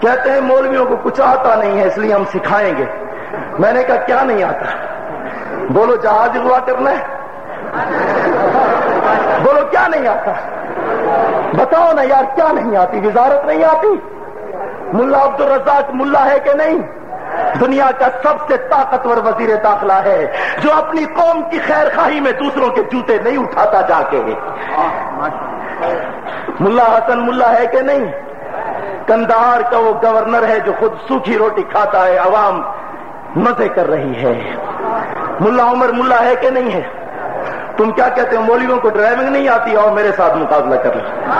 کہتے ہیں مولویوں کو کچھ آتا نہیں ہے، اس لیے ہم سکھائیں گے۔ میں نے کہا، کیا نہیں آتا؟ بولو، جہاز ہوا کرنا ہے۔ بولو، کیا نہیں آتا؟ بتاؤ نا یار، کیا نہیں آتی؟ وزارت نہیں آتی؟ ملا عبد الرزاق ملا ہے کہ نہیں؟ دنیا کا سب سے طاقتور وزیر داخلہ ہے، جو اپنی قوم کی خیر خواہی میں دوسروں کے جوتے نہیں اٹھاتا جا کے۔ ملا حسن ملا ہے کہ نہیں؟ کندہار کا وہ گورنر ہے جو خود سوکھی روٹی کھاتا ہے، عوام مزے کر رہی ہے۔ ملا عمر، ملا ہے کہ نہیں ہے؟ تم کیا کہتے ہو؟ مولویوں کو ڈرائیونگ نہیں آتی؟ اور میرے ساتھ مقابلہ کر لو۔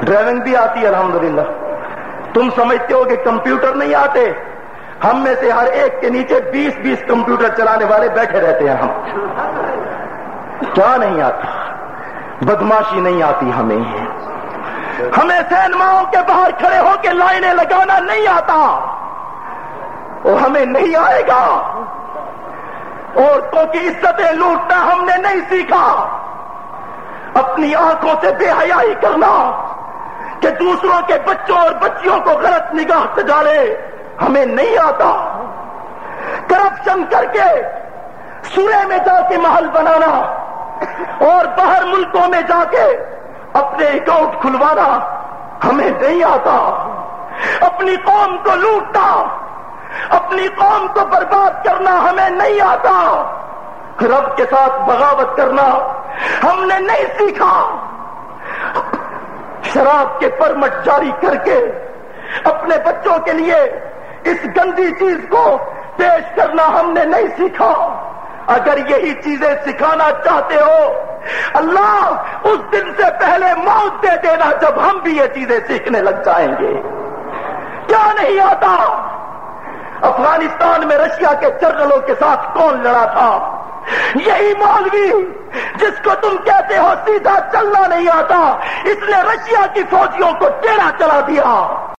ڈرائیونگ بھی آتی ہے الحمدللہ۔ تم سمجھتے ہو کہ کمپیوٹر نہیں آتے؟ ہم میں سے ہر ایک کے نیچے بیس بیس کمپیوٹر چلانے والے بیٹھے رہتے ہیں ہم۔ کیا نہیں آتا؟ بدماشی نہیں آتی ہمیں۔ ہمیں سینماؤں کے باہر کھڑے ہو کے لائنیں لگانا نہیں آتا۔ اور ہمیں نہیں آئے گا۔ عورتوں کی عزتیں لوٹنا ہم نے نہیں سیکھا۔ اپنی آنکھوں سے بے حیائی کرنا کہ دوسروں کے بچوں اور بچیوں کو غلط نگاہ سے ڈالے ہمیں نہیں آتا۔ کرپشن کر کے سورے میں جا کے محل بنانا اور باہر ملکوں میں جا کے اپنے اکاؤنٹ کھلوانا ہمیں نہیں آتا۔ اپنی قوم کو لوٹنا، اپنی قوم کو برباد کرنا ہمیں نہیں آتا۔ رب کے ساتھ بغاوت کرنا ہم نے نہیں سیکھا۔ شراب کے پرمٹ جاری کر کے اپنے بچوں کے لیے اس گندی چیز کو پیش کرنا ہم نے نہیں سیکھا۔ اگر یہی چیزیں سکھانا چاہتے ہو، اللہ اس دن سے پہلے موت دے دینا جب ہم بھی یہ چیزیں سیکھنے لگ جائیں گے۔ کیا نہیں آتا؟ افغانستان میں رشیا کے جنرلوں کے ساتھ کون لڑا تھا؟ یہی مولوی جس کو تم کہتے ہو سیدھا چلنا نہیں آتا، اس نے رشیا کی فوجیوں کو ٹیڑھا چلا دیا۔